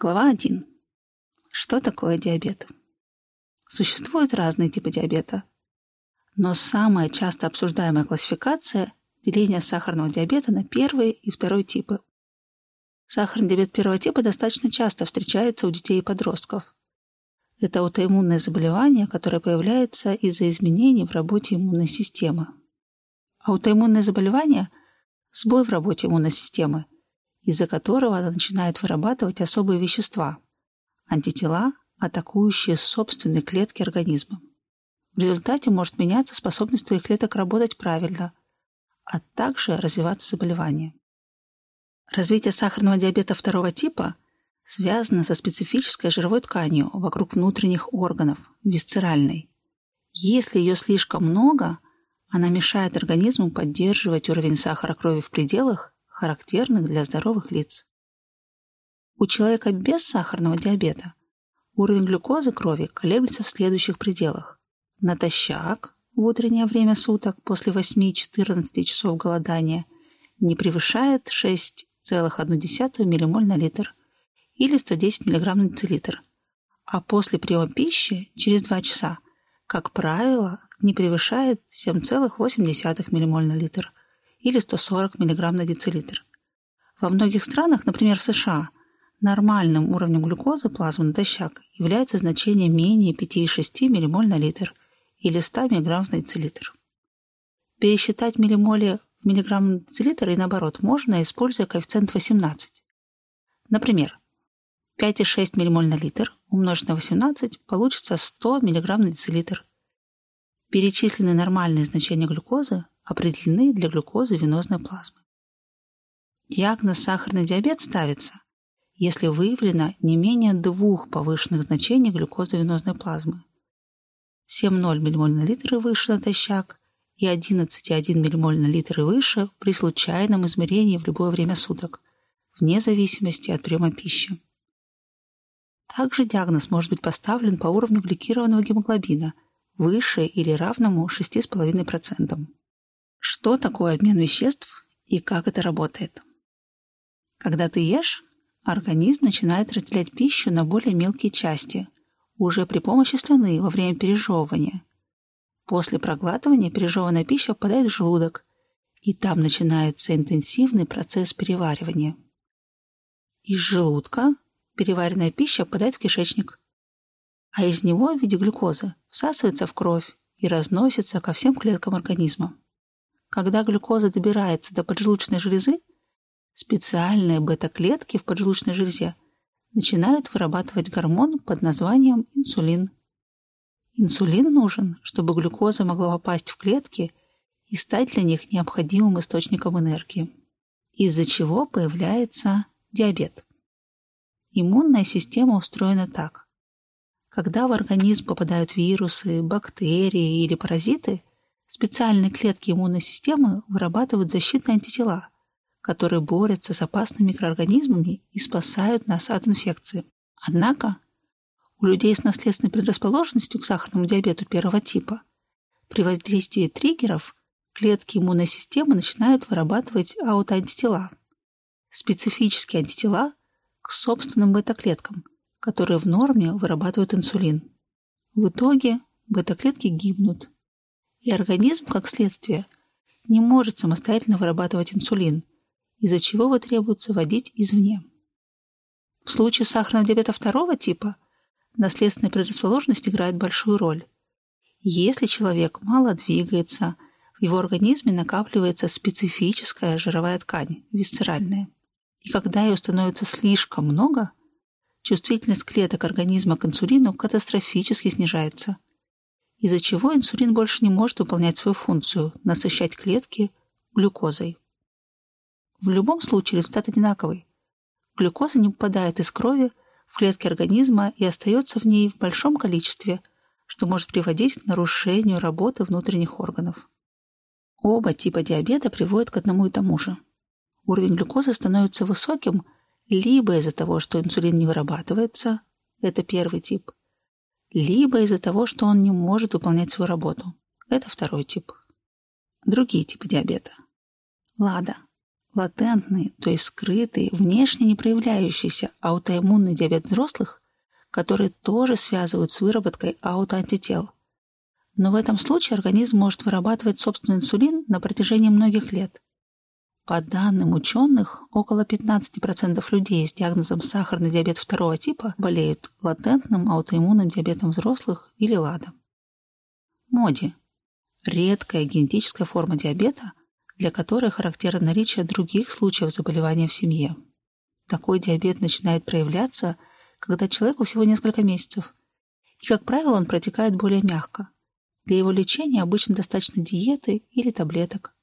Глава 1. Что такое диабет? Существуют разные типы диабета, но самая часто обсуждаемая классификация – деление сахарного диабета на первый и второй типы. Сахарный диабет первого типа достаточно часто встречается у детей и подростков. Это аутоиммунное заболевание, которое появляется из-за изменений в работе иммунной системы. Аутоиммунное заболевание – сбой в работе иммунной системы, из-за которого она начинает вырабатывать особые вещества – антитела, атакующие собственные клетки организма. В результате может меняться способность твоих клеток работать правильно, а также развиваться заболевание. Развитие сахарного диабета второго типа связано со специфической жировой тканью вокруг внутренних органов, висцеральной. Если ее слишком много, она мешает организму поддерживать уровень сахара крови в пределах, характерных для здоровых лиц. У человека без сахарного диабета уровень глюкозы крови колеблется в следующих пределах. Натощак в утреннее время суток после 8-14 часов голодания не превышает 6 0,1 ммоль на литр или 110 мг на децилитр, а после приема пищи через 2 часа, как правило, не превышает 7,8 ммоль на литр или 140 мг на децилитр. Во многих странах, например в США, нормальным уровнем глюкозы плазмы натощак является значение менее 5,6 ммоль на литр или 100 мг на децилитр. Пересчитать миллимоли в миллиграмм на децилитр и наоборот можно, используя коэффициент 18. Например, 5,6 ммоль на литр умножить на 18 получится 100 мг на децилитр. Перечисленные нормальные значения глюкозы определены для глюкозы венозной плазмы. Диагноз сахарный диабет ставится, если выявлено не менее двух повышенных значений глюкозы венозной плазмы. 7,0 ммоль на литр и выше натощак и 11,1 ммоль на литр и выше при случайном измерении в любое время суток, вне зависимости от приема пищи. Также диагноз может быть поставлен по уровню гликированного гемоглобина выше или равному 6,5%. Что такое обмен веществ и как это работает? Когда ты ешь, организм начинает разделять пищу на более мелкие части уже при помощи слюны во время пережевывания – После проглатывания пережеванная пища попадает в желудок, и там начинается интенсивный процесс переваривания. Из желудка переваренная пища попадает в кишечник, а из него в виде глюкозы всасывается в кровь и разносится ко всем клеткам организма. Когда глюкоза добирается до поджелудочной железы, специальные бета-клетки в поджелудочной железе начинают вырабатывать гормон под названием инсулин. Инсулин нужен, чтобы глюкоза могла попасть в клетки и стать для них необходимым источником энергии, из-за чего появляется диабет. Иммунная система устроена так. Когда в организм попадают вирусы, бактерии или паразиты, специальные клетки иммунной системы вырабатывают защитные антитела, которые борются с опасными микроорганизмами и спасают нас от инфекции. Однако у людей с наследственной предрасположенностью к сахарному диабету первого типа при воздействии триггеров клетки иммунной системы начинают вырабатывать аутоантитела, специфические антитела к собственным бета-клеткам, которые в норме вырабатывают инсулин. В итоге бета-клетки гибнут, и организм, как следствие, не может самостоятельно вырабатывать инсулин, из-за чего его требуется вводить извне. В случае сахарного диабета второго типа – наследственная предрасположенность играет большую роль. Если человек мало двигается, в его организме накапливается специфическая жировая ткань, висцеральная. И когда ее становится слишком много, чувствительность клеток организма к инсулину катастрофически снижается, из-за чего инсулин больше не может выполнять свою функцию – насыщать клетки глюкозой. В любом случае результат одинаковый. Глюкоза не попадает из крови в клетке организма и остается в ней в большом количестве, что может приводить к нарушению работы внутренних органов. Оба типа диабета приводят к одному и тому же. Уровень глюкозы становится высоким либо из-за того, что инсулин не вырабатывается, это первый тип, либо из-за того, что он не может выполнять свою работу, это второй тип. Другие типы диабета. ЛАДА – Латентный, то есть скрытый, внешне не проявляющийся аутоиммунный диабет взрослых, который тоже связывают с выработкой аутоантител. Но в этом случае организм может вырабатывать собственный инсулин на протяжении многих лет. По данным ученых, около 15% людей с диагнозом сахарный диабет второго типа болеют латентным аутоиммунным диабетом взрослых или ЛАДом. МОДИ – редкая генетическая форма диабета, для которой характерно наличие других случаев заболевания в семье. Такой диабет начинает проявляться, когда человеку всего несколько месяцев, и, как правило, он протекает более мягко. Для его лечения обычно достаточно диеты или таблеток.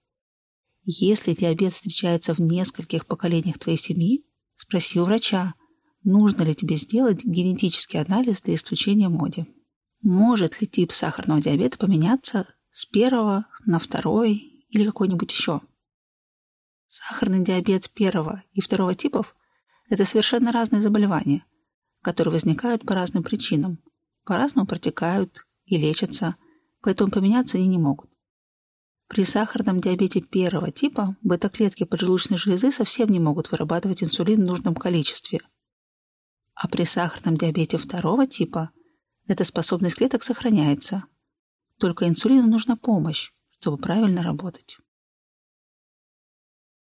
Если диабет встречается в нескольких поколениях твоей семьи, спроси у врача, нужно ли тебе сделать генетический анализ для исключения МОДИ. Может ли тип сахарного диабета поменяться с первого на второй или какой-нибудь еще. Сахарный диабет первого и второго типов – это совершенно разные заболевания, которые возникают по разным причинам, по-разному протекают и лечатся, поэтому поменяться они не могут. При сахарном диабете первого типа бета-клетки поджелудочной железы совсем не могут вырабатывать инсулин в нужном количестве. А при сахарном диабете второго типа эта способность клеток сохраняется. Только инсулину нужна помощь, чтобы правильно работать.